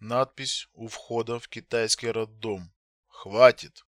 Надпись у входа в китайский роддом. Хватит.